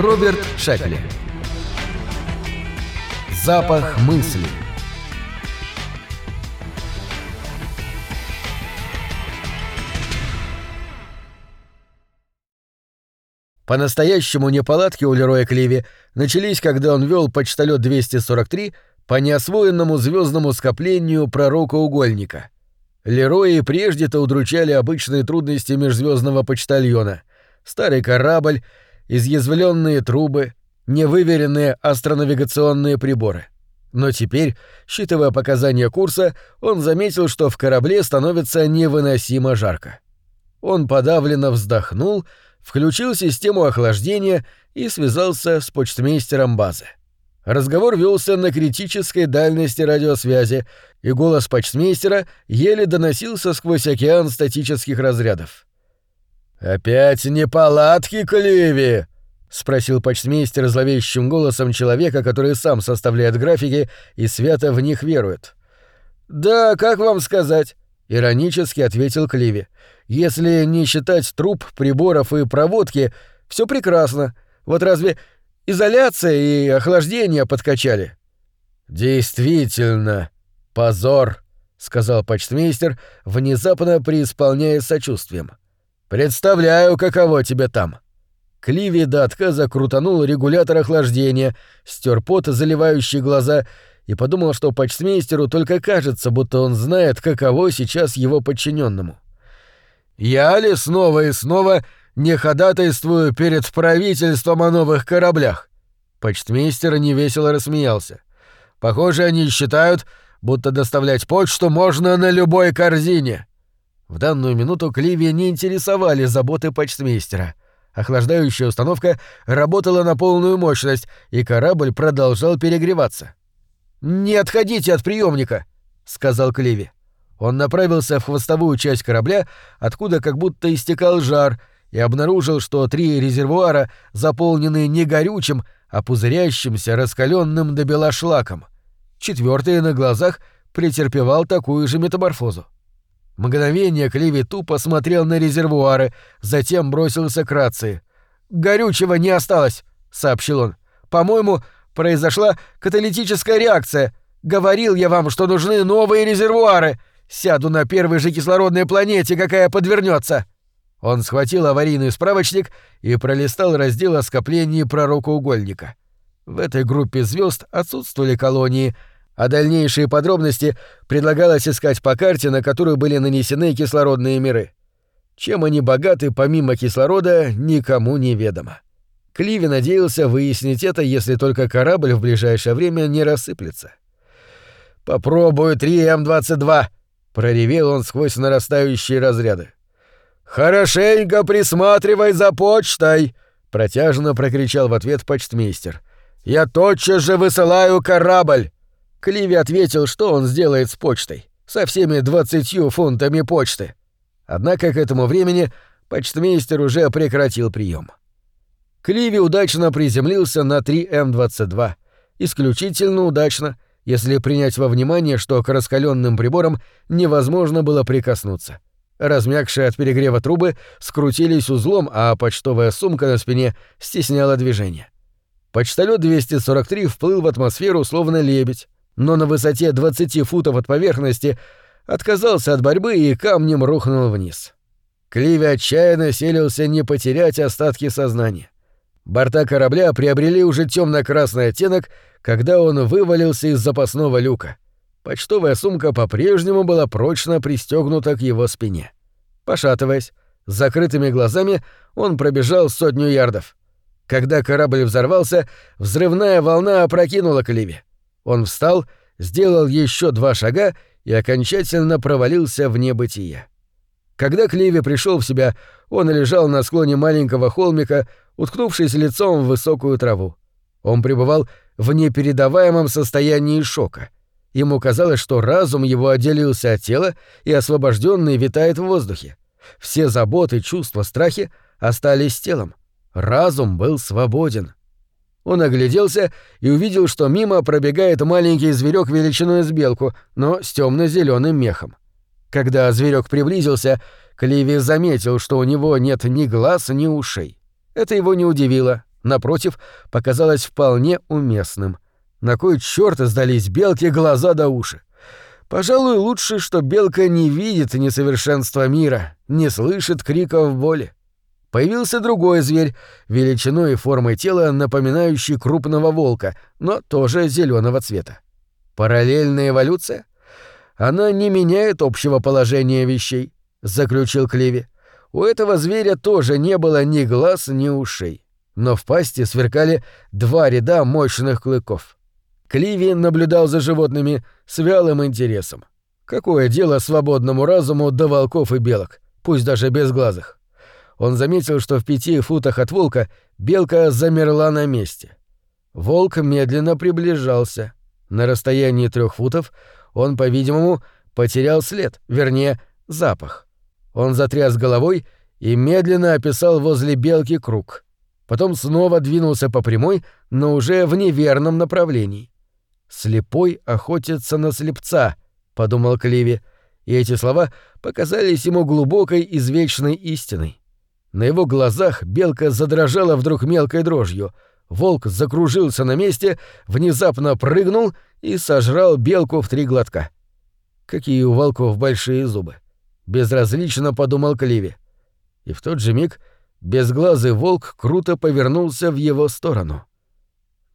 Роберт Шекли. Запах мысли. По-настоящему неполадки у Лероя Кливи начались, когда он вел почталет 243 по неосвоенному звездному скоплению пророка-угольника. Лерои прежде-то удручали обычные трудности межзвездного почтальона. Старый корабль, изъязвленные трубы, невыверенные астронавигационные приборы. Но теперь, считывая показания курса, он заметил, что в корабле становится невыносимо жарко. Он подавленно вздохнул — включил систему охлаждения и связался с почтмейстером базы. Разговор велся на критической дальности радиосвязи, и голос почтмейстера еле доносился сквозь океан статических разрядов. «Опять неполадки, Кливи?» — спросил почтмейстер зловещим голосом человека, который сам составляет графики и свято в них верует. «Да, как вам сказать?» — иронически ответил Кливи. Если не считать труб, приборов и проводки, все прекрасно. Вот разве изоляция и охлаждение подкачали? Действительно, позор, сказал почтмейстер, внезапно преисполняя сочувствием. Представляю, каково тебе там. Кливи до отказа крутанул регулятор охлаждения, стер пот, заливающий глаза, и подумал, что почтмейстеру только кажется, будто он знает, каково сейчас его подчиненному. Я ли снова и снова не ходатайствую перед правительством о новых кораблях? Почтмейстер невесело рассмеялся. Похоже, они считают, будто доставлять почту можно на любой корзине. В данную минуту Кливи не интересовали заботы почтмейстера. Охлаждающая установка работала на полную мощность, и корабль продолжал перегреваться. «Не отходите от приемника, сказал Кливи. Он направился в хвостовую часть корабля, откуда как будто истекал жар, и обнаружил, что три резервуара заполнены не горючим, а пузырящимся, раскаленным до бела шлаком. Четвертый на глазах претерпевал такую же метаморфозу. Мгновение Кливи тупо смотрел на резервуары, затем бросился к рации. «Горючего не осталось», — сообщил он. «По-моему, произошла каталитическая реакция. Говорил я вам, что нужны новые резервуары. Сяду на первой же кислородной планете, какая подвернется. Он схватил аварийный справочник и пролистал раздел о скоплении пророкоугольника. В этой группе звезд отсутствовали колонии, а дальнейшие подробности предлагалось искать по карте, на которую были нанесены кислородные миры. Чем они богаты помимо кислорода, никому не ведомо. Кливи надеялся выяснить это, если только корабль в ближайшее время не рассыплется. «Попробую 3М-22», Проревел он сквозь нарастающие разряды. «Хорошенько присматривай за почтой!» — протяжно прокричал в ответ почтмейстер. «Я тотчас же высылаю корабль!» Кливи ответил, что он сделает с почтой, со всеми двадцатью фунтами почты. Однако к этому времени почтмейстер уже прекратил прием. Кливи удачно приземлился на 3М-22. Исключительно удачно — если принять во внимание, что к раскаленным приборам невозможно было прикоснуться. Размягшие от перегрева трубы скрутились узлом, а почтовая сумка на спине стесняла движение. Почтолет 243 вплыл в атмосферу словно лебедь, но на высоте 20 футов от поверхности отказался от борьбы и камнем рухнул вниз. Кливи отчаянно селился не потерять остатки сознания. Борта корабля приобрели уже темно-красный оттенок, когда он вывалился из запасного люка. Почтовая сумка по-прежнему была прочно пристегнута к его спине. Пошатываясь, с закрытыми глазами он пробежал сотню ярдов. Когда корабль взорвался, взрывная волна опрокинула Кливи. Он встал, сделал еще два шага и окончательно провалился в небытие. Когда Кливи пришел в себя, он лежал на склоне маленького холмика, уткнувшись лицом в высокую траву. Он пребывал в непередаваемом состоянии шока. Ему казалось, что разум его отделился от тела и освобожденный витает в воздухе. Все заботы, чувства, страхи остались телом. Разум был свободен. Он огляделся и увидел, что мимо пробегает маленький зверек величиной с белку, но с темно-зеленым мехом. Когда зверек приблизился, Кливи заметил, что у него нет ни глаз, ни ушей. Это его не удивило, напротив, показалось вполне уместным. На кой чёрт сдались белке глаза до уши? Пожалуй, лучше, что белка не видит несовершенства мира, не слышит криков боли. Появился другой зверь, величиной и формой тела напоминающий крупного волка, но тоже зеленого цвета. Параллельная эволюция? Она не меняет общего положения вещей, заключил Клеви. У этого зверя тоже не было ни глаз, ни ушей, но в пасти сверкали два ряда мощных клыков. Кливи наблюдал за животными с вялым интересом. Какое дело свободному разуму до волков и белок, пусть даже без глазах? Он заметил, что в пяти футах от волка белка замерла на месте. Волк медленно приближался. На расстоянии трех футов он, по-видимому, потерял след, вернее, запах. Он затряс головой и медленно описал возле белки круг. Потом снова двинулся по прямой, но уже в неверном направлении. «Слепой охотится на слепца», — подумал Кливи, и эти слова показались ему глубокой извечной истиной. На его глазах белка задрожала вдруг мелкой дрожью. Волк закружился на месте, внезапно прыгнул и сожрал белку в три глотка. Какие у волков большие зубы. Безразлично подумал Кливи. И в тот же миг безглазый волк круто повернулся в его сторону.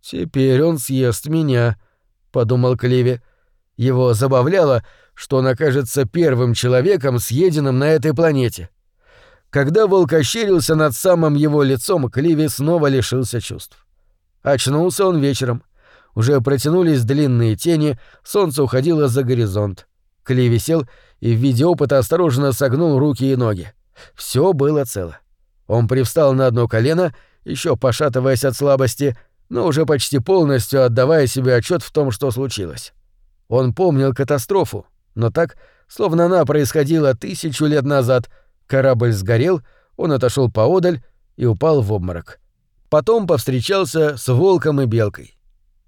«Теперь он съест меня», подумал Кливи. Его забавляло, что он окажется первым человеком, съеденным на этой планете. Когда волк ощерился над самым его лицом, Кливи снова лишился чувств. Очнулся он вечером. Уже протянулись длинные тени, солнце уходило за горизонт. Кливи сел и в виде опыта осторожно согнул руки и ноги. Все было цело. Он привстал на одно колено, еще пошатываясь от слабости, но уже почти полностью отдавая себе отчет в том, что случилось. Он помнил катастрофу, но так, словно она происходила тысячу лет назад. Корабль сгорел, он отошел поодаль и упал в обморок. Потом повстречался с волком и белкой.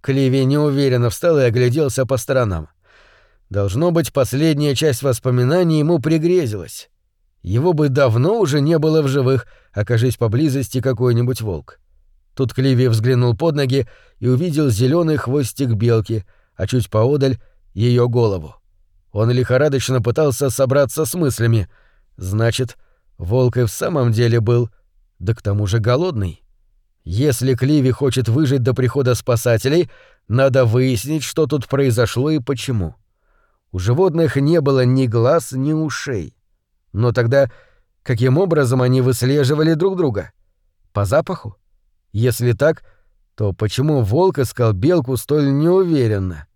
Кливи неуверенно встал и огляделся по сторонам. Должно быть, последняя часть воспоминаний ему пригрезилась. Его бы давно уже не было в живых, окажись поблизости какой-нибудь волк. Тут Кливи взглянул под ноги и увидел зеленый хвостик белки, а чуть поодаль — ее голову. Он лихорадочно пытался собраться с мыслями. Значит, волк и в самом деле был, да к тому же голодный. Если Кливи хочет выжить до прихода спасателей, надо выяснить, что тут произошло и почему. У животных не было ни глаз, ни ушей. Но тогда каким образом они выслеживали друг друга? По запаху? Если так, то почему волк искал белку столь неуверенно?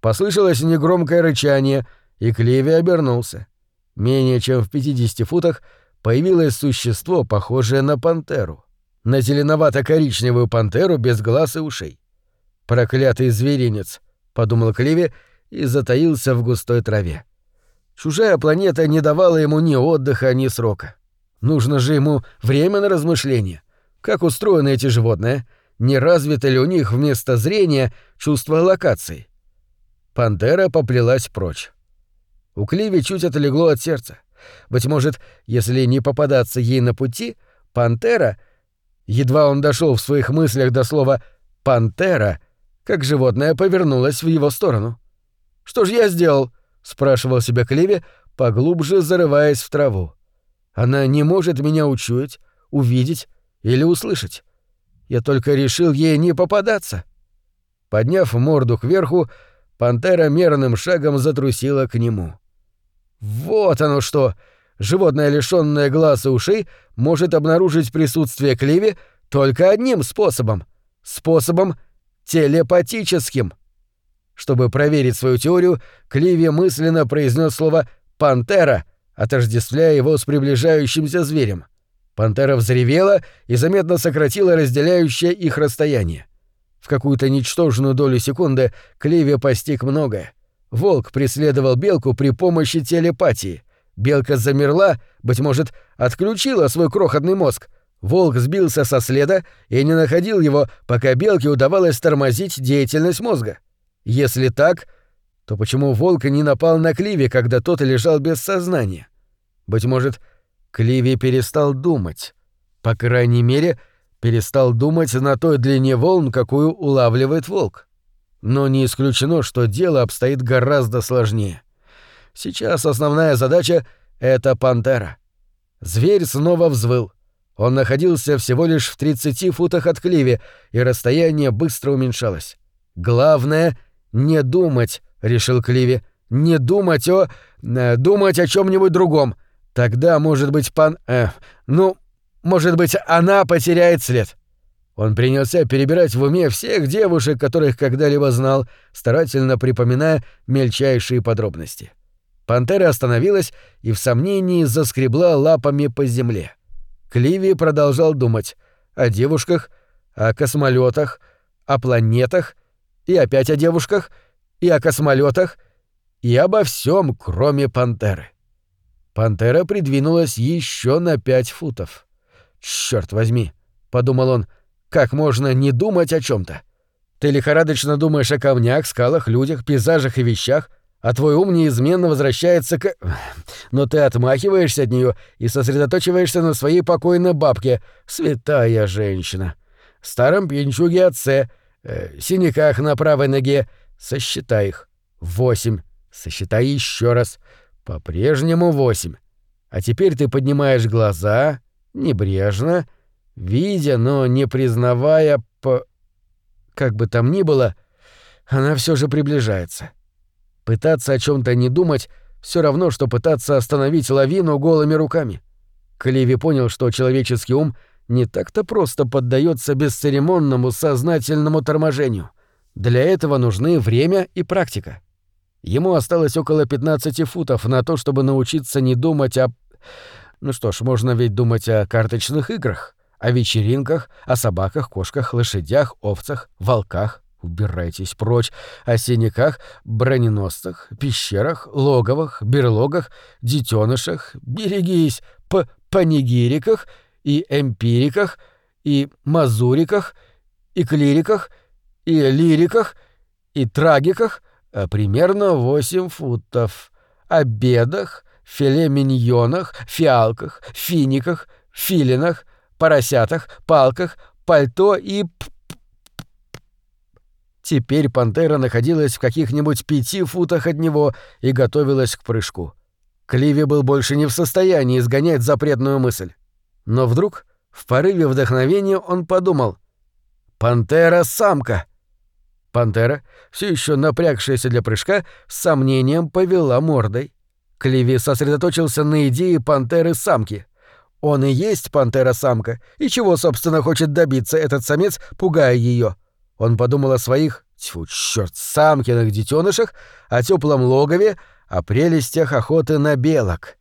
Послышалось негромкое рычание, и Клеви обернулся. Менее чем в 50 футах появилось существо, похожее на пантеру. На зеленовато-коричневую пантеру без глаз и ушей. «Проклятый зверинец», — подумал Клеви и затаился в густой траве. Чужая планета не давала ему ни отдыха, ни срока. Нужно же ему время на размышления. Как устроены эти животные? Не развито ли у них вместо зрения чувство локации? Пантера поплелась прочь. У Кливи чуть отлегло от сердца. Быть может, если не попадаться ей на пути, пантера... Едва он дошел в своих мыслях до слова «пантера», как животное повернулось в его сторону. «Что ж я сделал?» — спрашивал себя Кливи, поглубже зарываясь в траву. «Она не может меня учуять, увидеть, или услышать. Я только решил ей не попадаться. Подняв морду кверху, пантера мерным шагом затрусила к нему. Вот оно что! Животное, лишённое глаз и ушей, может обнаружить присутствие Кливи только одним способом. Способом телепатическим. Чтобы проверить свою теорию, Кливи мысленно произнес слово «пантера», отождествляя его с приближающимся зверем. Пантера взревела и заметно сократила разделяющее их расстояние. В какую-то ничтожную долю секунды Клеви постиг многое. Волк преследовал белку при помощи телепатии. Белка замерла, быть может, отключила свой крохотный мозг. Волк сбился со следа и не находил его, пока белке удавалось тормозить деятельность мозга. Если так, то почему волк не напал на Кливи, когда тот лежал без сознания? Быть может, Кливи перестал думать. По крайней мере, перестал думать на той длине волн, какую улавливает волк. Но не исключено, что дело обстоит гораздо сложнее. Сейчас основная задача — это пантера. Зверь снова взвыл. Он находился всего лишь в 30 футах от Кливи, и расстояние быстро уменьшалось. «Главное — не думать», — решил Кливи. «Не думать о... Э, думать о чем нибудь другом. Тогда, может быть, пан... Э, ну, может быть, она потеряет след». Он принялся перебирать в уме всех девушек, которых когда-либо знал, старательно припоминая мельчайшие подробности. Пантера остановилась и в сомнении заскребла лапами по земле. Кливи продолжал думать о девушках, о космолетах, о планетах, и опять о девушках, и о космолетах, и обо всем, кроме пантеры. Пантера придвинулась еще на пять футов. Черт возьми, подумал он, как можно не думать о чем-то? Ты лихорадочно думаешь о камнях, скалах, людях, пейзажах и вещах, а твой ум неизменно возвращается к... Но ты отмахиваешься от нее и сосредоточиваешься на своей покойной бабке, святая женщина. Старом пьянчуге отце, э, синяках на правой ноге. Сосчитай их. Восемь. Сосчитай еще раз. По-прежнему восемь. А теперь ты поднимаешь глаза, небрежно, видя, но не признавая по... Как бы там ни было, она все же приближается. Пытаться о чем то не думать все равно, что пытаться остановить лавину голыми руками. Кливи понял, что человеческий ум не так-то просто поддается бесцеремонному сознательному торможению. Для этого нужны время и практика. Ему осталось около 15 футов на то, чтобы научиться не думать о... Ну что ж, можно ведь думать о карточных играх, о вечеринках, о собаках, кошках, лошадях, овцах, волках, Убирайтесь прочь. О синяках, броненосцах, пещерах, логовах, берлогах, детенышах, берегись. По панигириках и эмпириках, и мазуриках, и клириках, и лириках, и трагиках, примерно восемь футов, о бедах, филе-миньонах, фиалках, финиках, филинах, поросятах, палках, пальто и Теперь пантера находилась в каких-нибудь пяти футах от него и готовилась к прыжку. Кливи был больше не в состоянии изгонять запретную мысль. Но вдруг, в порыве вдохновения, он подумал «Пантера-самка!» Пантера, все еще напрягшаяся для прыжка, с сомнением повела мордой. Кливи сосредоточился на идее пантеры-самки. Он и есть пантера-самка, и чего, собственно, хочет добиться этот самец, пугая ее? Он подумал о своих, тьфу, чёрт, самкиных детенышах, о теплом логове, о прелестях охоты на белок.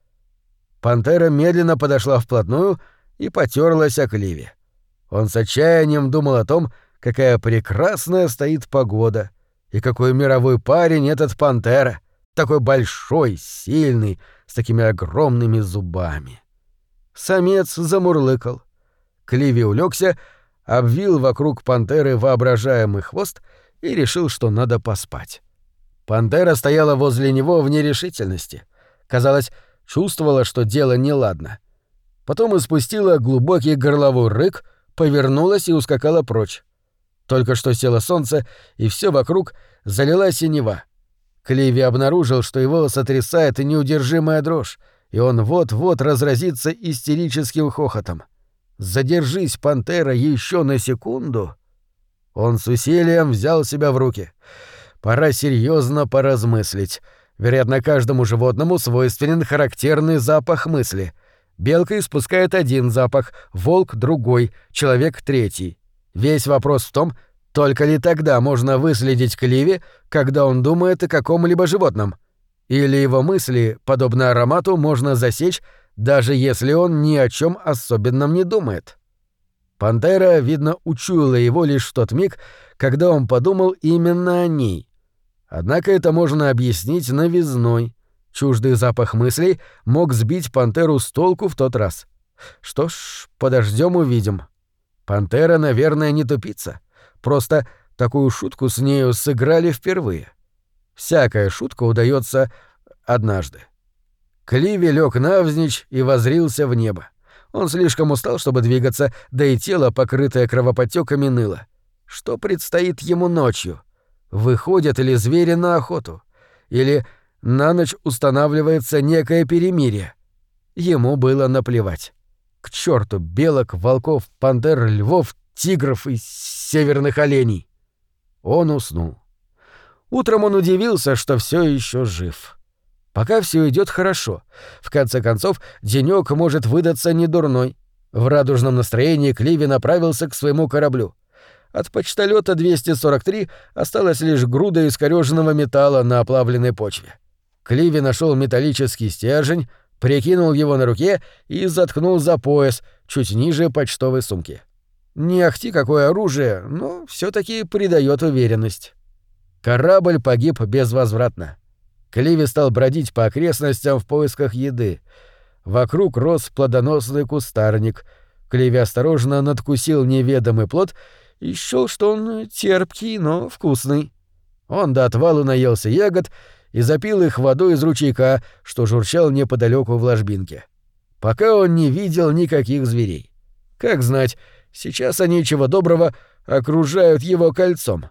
Пантера медленно подошла вплотную и потерлась о кливе. Он с отчаянием думал о том, какая прекрасная стоит погода, и какой мировой парень этот пантера, такой большой, сильный, с такими огромными зубами. Самец замурлыкал. Кливи улегся, обвил вокруг пантеры воображаемый хвост и решил, что надо поспать. Пантера стояла возле него в нерешительности. Казалось, чувствовала, что дело неладно. Потом испустила глубокий горловой рык, повернулась и ускакала прочь. Только что село солнце, и все вокруг залила синева. Кливи обнаружил, что его сотрясает неудержимая дрожь, и он вот-вот разразится истерическим хохотом. Задержись, пантера, еще на секунду. Он с усилием взял себя в руки. Пора серьезно поразмыслить. Вероятно, каждому животному свойственен характерный запах мысли. Белка испускает один запах, волк — другой, человек — третий. Весь вопрос в том, только ли тогда можно выследить Кливи, когда он думает о каком-либо животном. Или его мысли, подобно аромату, можно засечь, даже если он ни о чем особенном не думает. Пантера, видно, учуяла его лишь в тот миг, когда он подумал именно о ней. Однако это можно объяснить новизной. Чуждый запах мыслей мог сбить пантеру с толку в тот раз. Что ж, подождем увидим. Пантера, наверное, не тупица. Просто такую шутку с нею сыграли впервые. Всякая шутка удается однажды. Кливи лег навзничь и возрился в небо. Он слишком устал, чтобы двигаться, да и тело, покрытое кровоподтеками, ныло. Что предстоит ему ночью? Выходят ли звери на охоту? Или на ночь устанавливается некое перемирие? Ему было наплевать. К черту белок, волков, пантер, львов, тигров и северных оленей. Он уснул. Утром он удивился, что все еще жив. Пока все идет хорошо. В конце концов, денек может выдаться недурной. В радужном настроении Кливи направился к своему кораблю. От почтолета 243 осталась лишь груда искорёженного металла на оплавленной почве. Кливи нашел металлический стержень, прикинул его на руке и заткнул за пояс, чуть ниже почтовой сумки. Не ахти какое оружие, но все таки придает уверенность. Корабль погиб безвозвратно. Кливи стал бродить по окрестностям в поисках еды. Вокруг рос плодоносный кустарник. Кливи осторожно надкусил неведомый плод и счёл, что он терпкий, но вкусный. Он до отвалу наелся ягод и запил их водой из ручейка, что журчал неподалеку в ложбинке. Пока он не видел никаких зверей. Как знать, сейчас они чего доброго окружают его кольцом.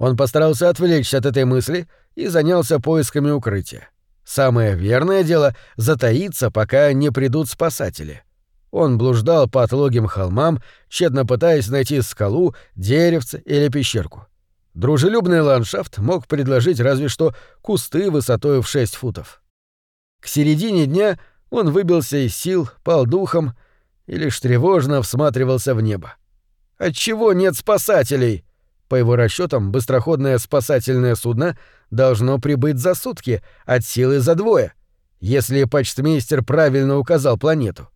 Он постарался отвлечься от этой мысли и занялся поисками укрытия. Самое верное дело — затаиться, пока не придут спасатели. Он блуждал по отлогим холмам, тщетно пытаясь найти скалу, деревце или пещерку. Дружелюбный ландшафт мог предложить разве что кусты высотой в 6 футов. К середине дня он выбился из сил, пал духом и лишь тревожно всматривался в небо. Отчего нет спасателей? По его расчетам, быстроходное спасательное судно должно прибыть за сутки, от силы за двое, если почтмейстер правильно указал планету.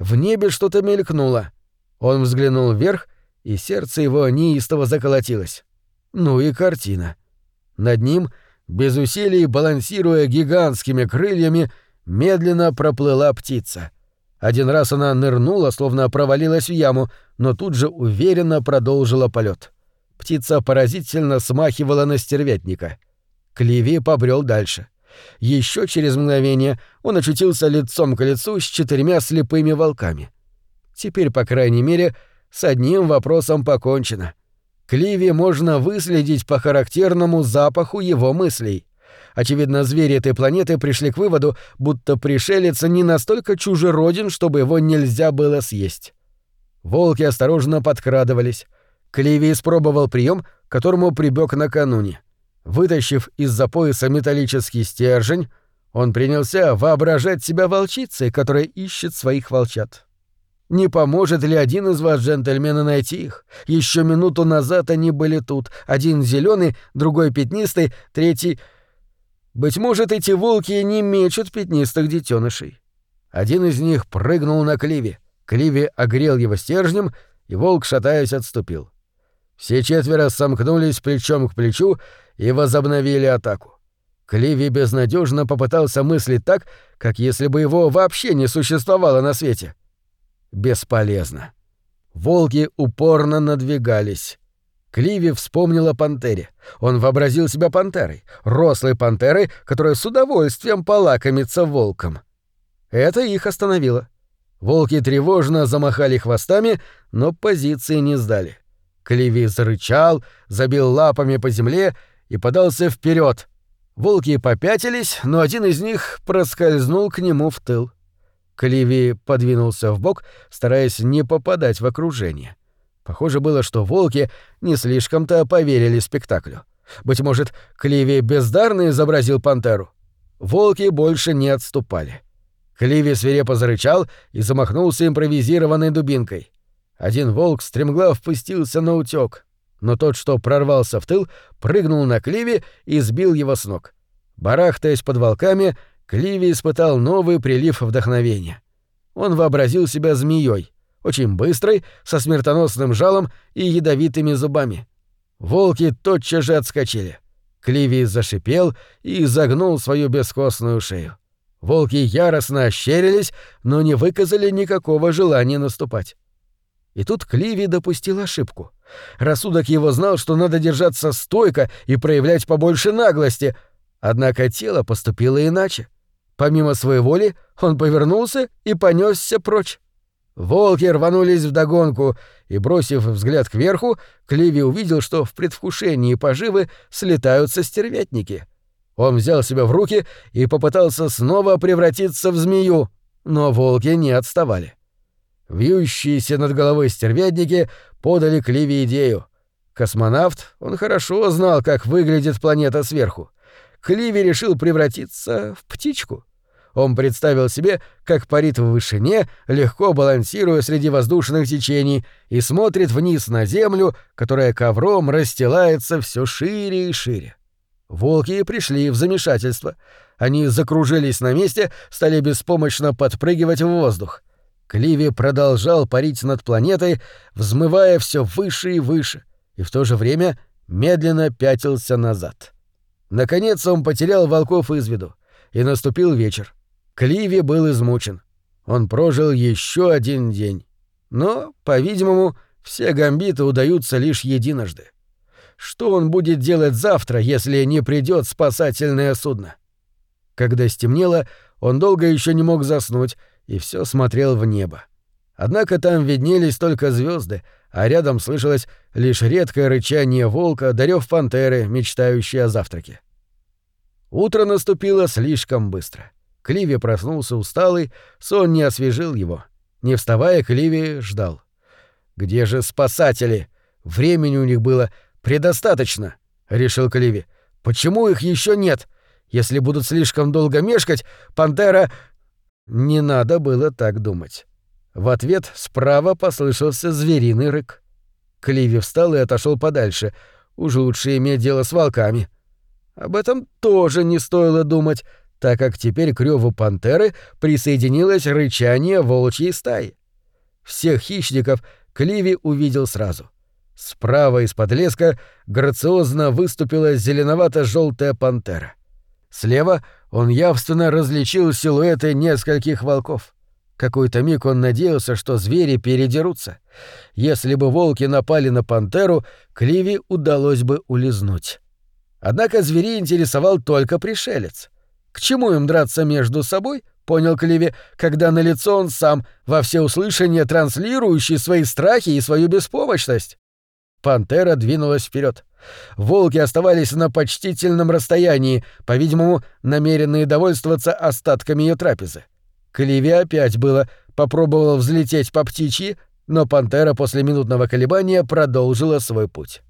В небе что-то мелькнуло. Он взглянул вверх, и сердце его неистово заколотилось. Ну и картина. Над ним, без усилий балансируя гигантскими крыльями, медленно проплыла птица. Один раз она нырнула, словно провалилась в яму, но тут же уверенно продолжила полет. Птица поразительно смахивала на стервятника. Кливи побрел дальше. Еще через мгновение он очутился лицом к лицу с четырьмя слепыми волками. Теперь, по крайней мере, с одним вопросом покончено. Кливи можно выследить по характерному запаху его мыслей. Очевидно, звери этой планеты пришли к выводу, будто пришелец не настолько чужероден, чтобы его нельзя было съесть. Волки осторожно подкрадывались. Кливи испробовал прием, которому прибег накануне. Вытащив из-за пояса металлический стержень, он принялся воображать себя волчицей, которая ищет своих волчат. Не поможет ли один из вас, джентльмены, найти их? Еще минуту назад они были тут. Один зеленый, другой пятнистый, третий... Быть может, эти волки не мечут пятнистых детенышей. Один из них прыгнул на Кливи. Кливи огрел его стержнем, и волк, шатаясь, отступил. Все четверо сомкнулись плечом к плечу и возобновили атаку. Кливи безнадежно попытался мыслить так, как если бы его вообще не существовало на свете. Бесполезно. Волки упорно надвигались. Кливи вспомнил о пантере. Он вообразил себя пантерой, рослой пантерой, которая с удовольствием полакомится волком. Это их остановило. Волки тревожно замахали хвостами, но позиции не сдали. Кливи зарычал, забил лапами по земле и подался вперед. Волки попятились, но один из них проскользнул к нему в тыл. Кливи подвинулся в бок, стараясь не попадать в окружение. Похоже было, что волки не слишком-то поверили спектаклю. Быть может, Кливи бездарно изобразил пантеру. Волки больше не отступали. Кливи свирепо зарычал и замахнулся импровизированной дубинкой. Один волк стремглав впустился на утёк, но тот, что прорвался в тыл, прыгнул на Кливи и сбил его с ног. Барахтаясь под волками, Кливи испытал новый прилив вдохновения. Он вообразил себя змеей, очень быстрой, со смертоносным жалом и ядовитыми зубами. Волки тотчас же отскочили. Кливи зашипел и загнул свою бескостную шею. Волки яростно ощерились, но не выказали никакого желания наступать. И тут Кливи допустил ошибку. Рассудок его знал, что надо держаться стойко и проявлять побольше наглости, однако тело поступило иначе. Помимо своей воли, он повернулся и понесся прочь. Волки рванулись вдогонку, и, бросив взгляд кверху, Кливи увидел, что в предвкушении поживы слетаются стервятники. Он взял себя в руки и попытался снова превратиться в змею, но волки не отставали. Вьющиеся над головой стервятники подали Кливи идею. Космонавт, он хорошо знал, как выглядит планета сверху. Кливи решил превратиться в птичку. Он представил себе, как парит в вышине, легко балансируя среди воздушных течений, и смотрит вниз на Землю, которая ковром расстилается все шире и шире. Волки пришли в замешательство. Они закружились на месте, стали беспомощно подпрыгивать в воздух. Кливи продолжал парить над планетой, взмывая все выше и выше, и в то же время медленно пятился назад. Наконец он потерял волков из виду, и наступил вечер. Кливи был измучен. Он прожил еще один день. Но, по-видимому, все гамбиты удаются лишь единожды. Что он будет делать завтра, если не придет спасательное судно? Когда стемнело, он долго еще не мог заснуть и все смотрел в небо. Однако там виднелись только звезды, а рядом слышалось лишь редкое рычание волка, дарев пантеры, мечтающей о завтраке. Утро наступило слишком быстро. Кливи проснулся усталый, сон не освежил его. Не вставая, Кливи ждал. «Где же спасатели? Времени у них было предостаточно», — решил Кливи. «Почему их еще нет? Если будут слишком долго мешкать, пантера...» Не надо было так думать. В ответ справа послышался звериный рык. Кливи встал и отошел подальше. Уж лучше иметь дело с волками. Об этом тоже не стоило думать так как теперь к рёву пантеры присоединилось рычание волчьей стаи. Всех хищников Кливи увидел сразу. Справа из-под леска грациозно выступила зеленовато желтая пантера. Слева он явственно различил силуэты нескольких волков. Какой-то миг он надеялся, что звери передерутся. Если бы волки напали на пантеру, Кливи удалось бы улизнуть. Однако зверей интересовал только пришелец — к чему им драться между собой, понял Кливи, когда на лицо он сам, во всеуслышание транслирующий свои страхи и свою беспомощность? Пантера двинулась вперед. Волки оставались на почтительном расстоянии, по-видимому, намеренные довольствоваться остатками ее трапезы. Кливи опять было попробовал взлететь по птичьи, но пантера после минутного колебания продолжила свой путь.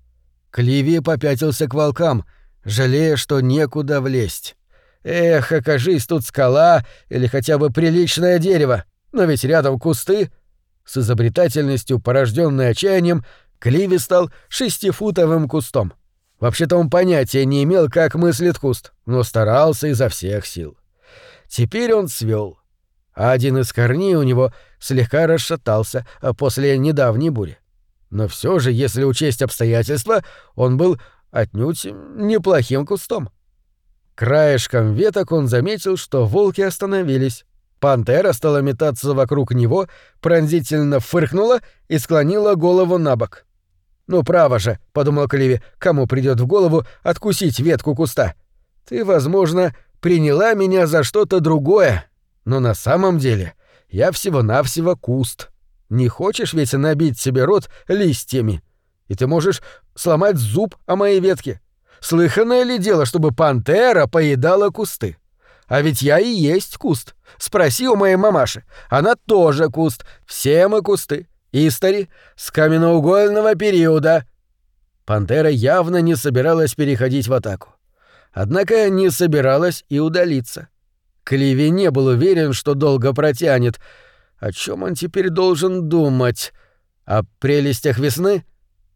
Кливи попятился к волкам, жалея, что некуда влезть. Эх, окажись тут скала или хотя бы приличное дерево, но ведь рядом кусты. С изобретательностью, порожденной отчаянием, Кливи стал шестифутовым кустом. Вообще-то он понятия не имел, как мыслит куст, но старался изо всех сил. Теперь он свел. А один из корней у него слегка расшатался а после недавней бури. Но все же, если учесть обстоятельства, он был отнюдь неплохим кустом. Краешком веток он заметил, что волки остановились. Пантера стала метаться вокруг него, пронзительно фыркнула и склонила голову на бок. «Ну, право же», — подумал Кливи, — «кому придет в голову откусить ветку куста? Ты, возможно, приняла меня за что-то другое, но на самом деле я всего-навсего куст. Не хочешь ведь набить себе рот листьями? И ты можешь сломать зуб о моей ветке. Слыханное ли дело, чтобы пантера поедала кусты? А ведь я и есть куст. Спроси у моей мамаши. Она тоже куст. Все мы кусты. Истори с каменноугольного периода. Пантера явно не собиралась переходить в атаку. Однако не собиралась и удалиться. Кливи не был уверен, что долго протянет. О чем он теперь должен думать? О прелестях весны?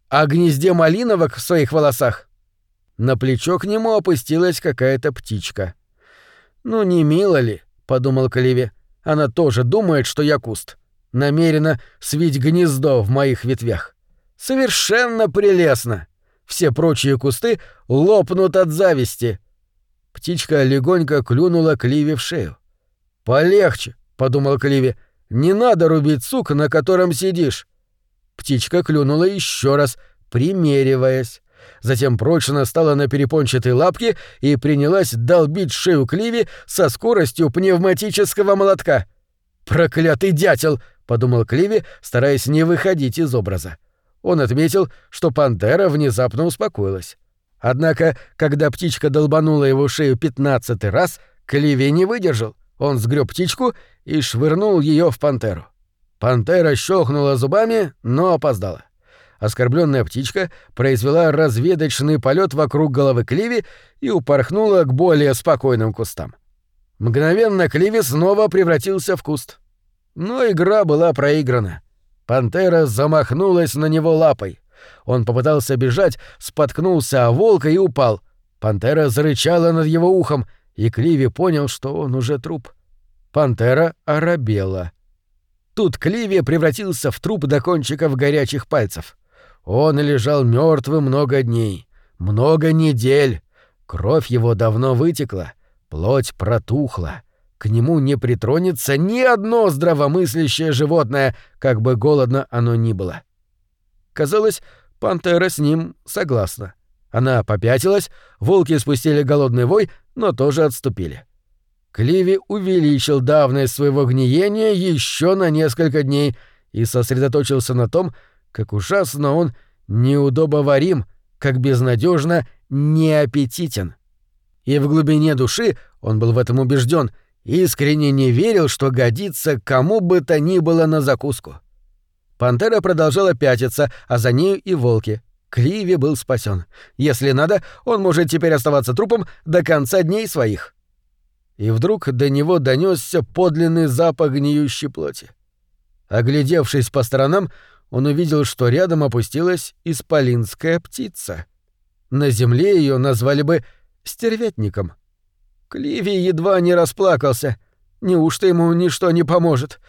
О гнезде малиновок в своих волосах? На плечо к нему опустилась какая-то птичка. «Ну не мило ли?» — подумал Каливе. «Она тоже думает, что я куст. Намерена свить гнездо в моих ветвях. Совершенно прелестно! Все прочие кусты лопнут от зависти». Птичка легонько клюнула Кливе в шею. «Полегче», — подумал Кливе. «Не надо рубить сук, на котором сидишь». Птичка клюнула еще раз, примериваясь затем прочно стала на перепончатой лапке и принялась долбить шею Кливи со скоростью пневматического молотка. «Проклятый дятел!» — подумал Кливи, стараясь не выходить из образа. Он отметил, что пантера внезапно успокоилась. Однако, когда птичка долбанула его шею пятнадцатый раз, Кливи не выдержал. Он сгреб птичку и швырнул ее в пантеру. Пантера щелкнула зубами, но опоздала. Оскорбленная птичка произвела разведочный полет вокруг головы Кливи и упорхнула к более спокойным кустам. Мгновенно Кливи снова превратился в куст. Но игра была проиграна. Пантера замахнулась на него лапой. Он попытался бежать, споткнулся о волка и упал. Пантера зарычала над его ухом, и Кливи понял, что он уже труп. Пантера оробела. Тут Кливи превратился в труп до кончиков горячих пальцев. Он лежал мертвым много дней, много недель. Кровь его давно вытекла, плоть протухла. К нему не притронется ни одно здравомыслящее животное, как бы голодно оно ни было. Казалось, пантера с ним согласна. Она попятилась, волки спустили голодный вой, но тоже отступили. Кливи увеличил давность своего гниения еще на несколько дней и сосредоточился на том, как ужасно он неудобоварим, как безнадежно неаппетитен. И в глубине души, он был в этом убежден, искренне не верил, что годится кому бы то ни было на закуску. Пантера продолжала пятиться, а за нею и волки. Кливи был спасен. Если надо, он может теперь оставаться трупом до конца дней своих. И вдруг до него донесся подлинный запах гниющей плоти. Оглядевшись по сторонам, он увидел, что рядом опустилась исполинская птица. На земле ее назвали бы стервятником. Кливи едва не расплакался. Неужто ему ничто не поможет?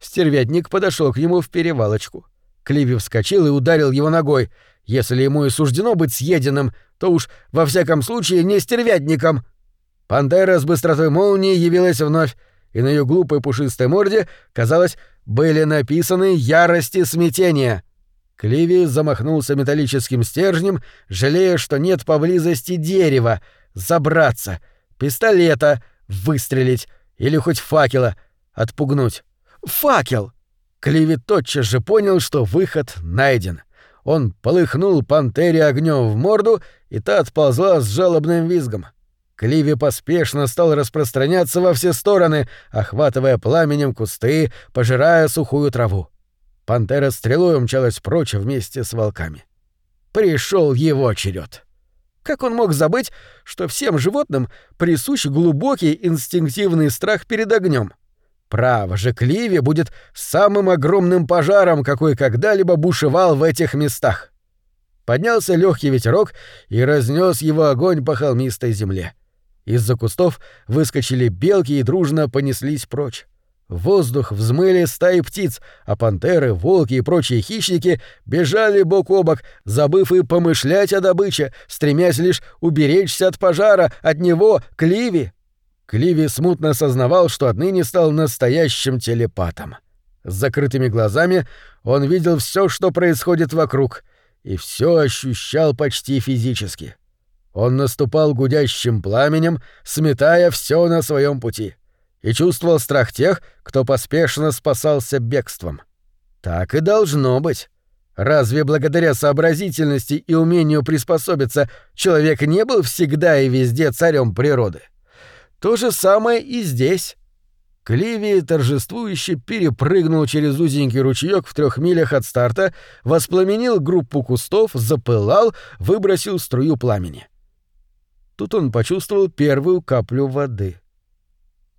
Стервятник подошел к нему в перевалочку. Кливи вскочил и ударил его ногой. Если ему и суждено быть съеденным, то уж во всяком случае не стервятником. Пантера с быстротой молнии явилась вновь, и на ее глупой пушистой морде, казалось, были написаны ярости смятения. Кливи замахнулся металлическим стержнем, жалея, что нет поблизости дерева, забраться, пистолета, выстрелить или хоть факела, отпугнуть. Факел! Кливи тотчас же понял, что выход найден. Он полыхнул пантере огнем в морду, и та отползла с жалобным визгом. Кливи поспешно стал распространяться во все стороны, охватывая пламенем кусты, пожирая сухую траву. Пантера стрелой умчалась прочь вместе с волками. Пришел его черед. Как он мог забыть, что всем животным присущ глубокий инстинктивный страх перед огнем? Право же, Кливи будет самым огромным пожаром, какой когда-либо бушевал в этих местах. Поднялся легкий ветерок и разнес его огонь по холмистой земле. Из-за кустов выскочили белки и дружно понеслись прочь. В воздух взмыли стаи птиц, а пантеры, волки и прочие хищники бежали бок о бок, забыв и помышлять о добыче, стремясь лишь уберечься от пожара, от него, Кливи. Кливи смутно осознавал, что отныне стал настоящим телепатом. С закрытыми глазами он видел все, что происходит вокруг, и все ощущал почти физически. Он наступал гудящим пламенем, сметая все на своем пути, и чувствовал страх тех, кто поспешно спасался бегством. Так и должно быть. Разве благодаря сообразительности и умению приспособиться человек не был всегда и везде царем природы? То же самое и здесь. Кливи торжествующе перепрыгнул через узенький ручеёк в трех милях от старта, воспламенил группу кустов, запылал, выбросил струю пламени. Тут он почувствовал первую каплю воды.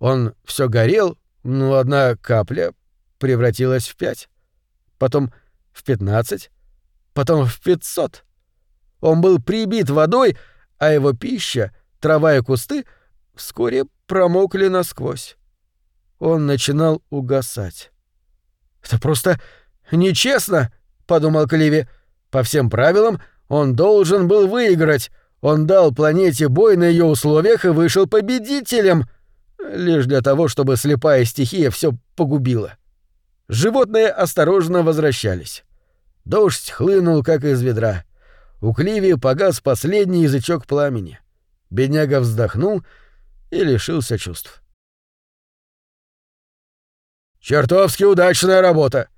Он все горел, но одна капля превратилась в пять, потом в пятнадцать, потом в пятьсот. Он был прибит водой, а его пища, трава и кусты вскоре промокли насквозь. Он начинал угасать. «Это просто нечестно!» — подумал Кливи. «По всем правилам он должен был выиграть, он дал планете бой на ее условиях и вышел победителем, лишь для того, чтобы слепая стихия все погубила. Животные осторожно возвращались. Дождь хлынул, как из ведра. У Кливи погас последний язычок пламени. Бедняга вздохнул и лишился чувств. Чертовски удачная работа.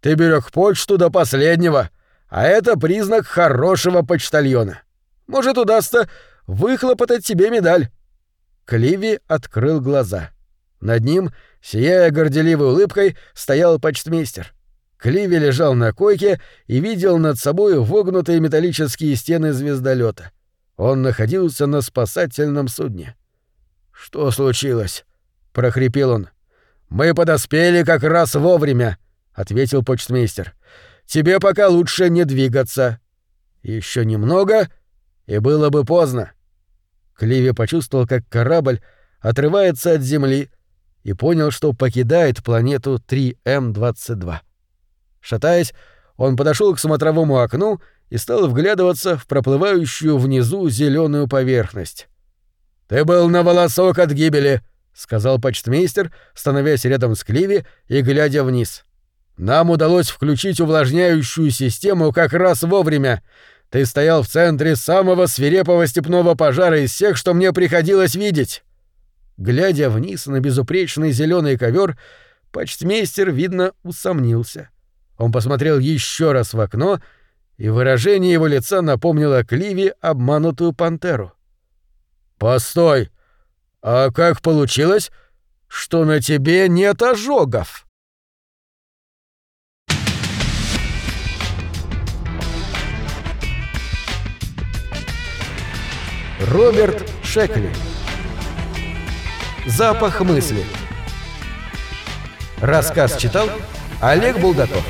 Ты берег почту до последнего, а это признак хорошего почтальона. Может, удастся выхлопотать тебе медаль». Кливи открыл глаза. Над ним, сияя горделивой улыбкой, стоял почтмейстер. Кливи лежал на койке и видел над собой вогнутые металлические стены звездолета. Он находился на спасательном судне. «Что случилось?» — прохрипел он. «Мы подоспели как раз вовремя», — ответил почтмейстер. «Тебе пока лучше не двигаться. Еще немного, и было бы поздно». Кливи почувствовал, как корабль отрывается от Земли и понял, что покидает планету 3М-22. Шатаясь, он подошел к смотровому окну и стал вглядываться в проплывающую внизу зеленую поверхность. «Ты был на волосок от гибели», — сказал почтмейстер, становясь рядом с Кливи и глядя вниз. «Нам удалось включить увлажняющую систему как раз вовремя. Ты стоял в центре самого свирепого степного пожара из всех, что мне приходилось видеть». Глядя вниз на безупречный зеленый ковер, почтмейстер, видно, усомнился — он посмотрел еще раз в окно, и выражение его лица напомнило Кливи обманутую пантеру. «Постой! А как получилось, что на тебе нет ожогов?» Роберт Шекли. Запах мысли. Рассказ читал Олег Булдаков